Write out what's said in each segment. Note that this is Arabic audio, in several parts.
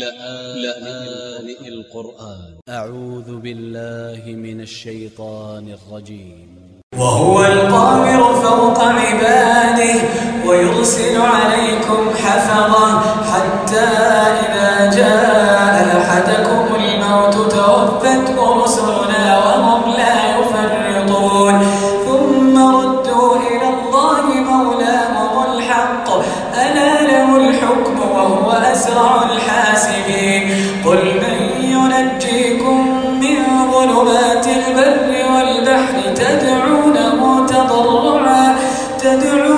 لآن القرآن. أ ع و ذ ب ا ل ل ه من ا ل ش ي ط ا ن ا ل ج ي م وهو القاهر فوق عباده ويرسل عليكم حفظا حتى إذا جاء أحدكم الموت توفته رسلنا وهم لا يفرطون. ثم ردوا إلى الله مولاهم الحق. ألا له الحكم وهو أسرع الحاسبين تدعونه تضرعا تدعونه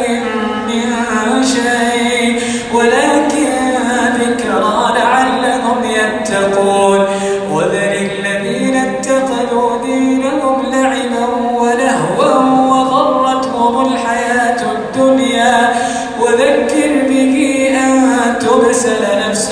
وذكر به أن تبسل نفس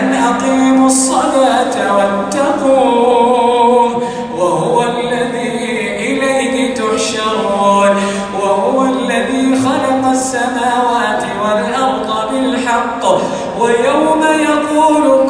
وأن أقيموا الصلاة واتقوه وهو الذي إليه تحشرون وهو الذي خلق السماوات والأرض بالحق ويوم يقول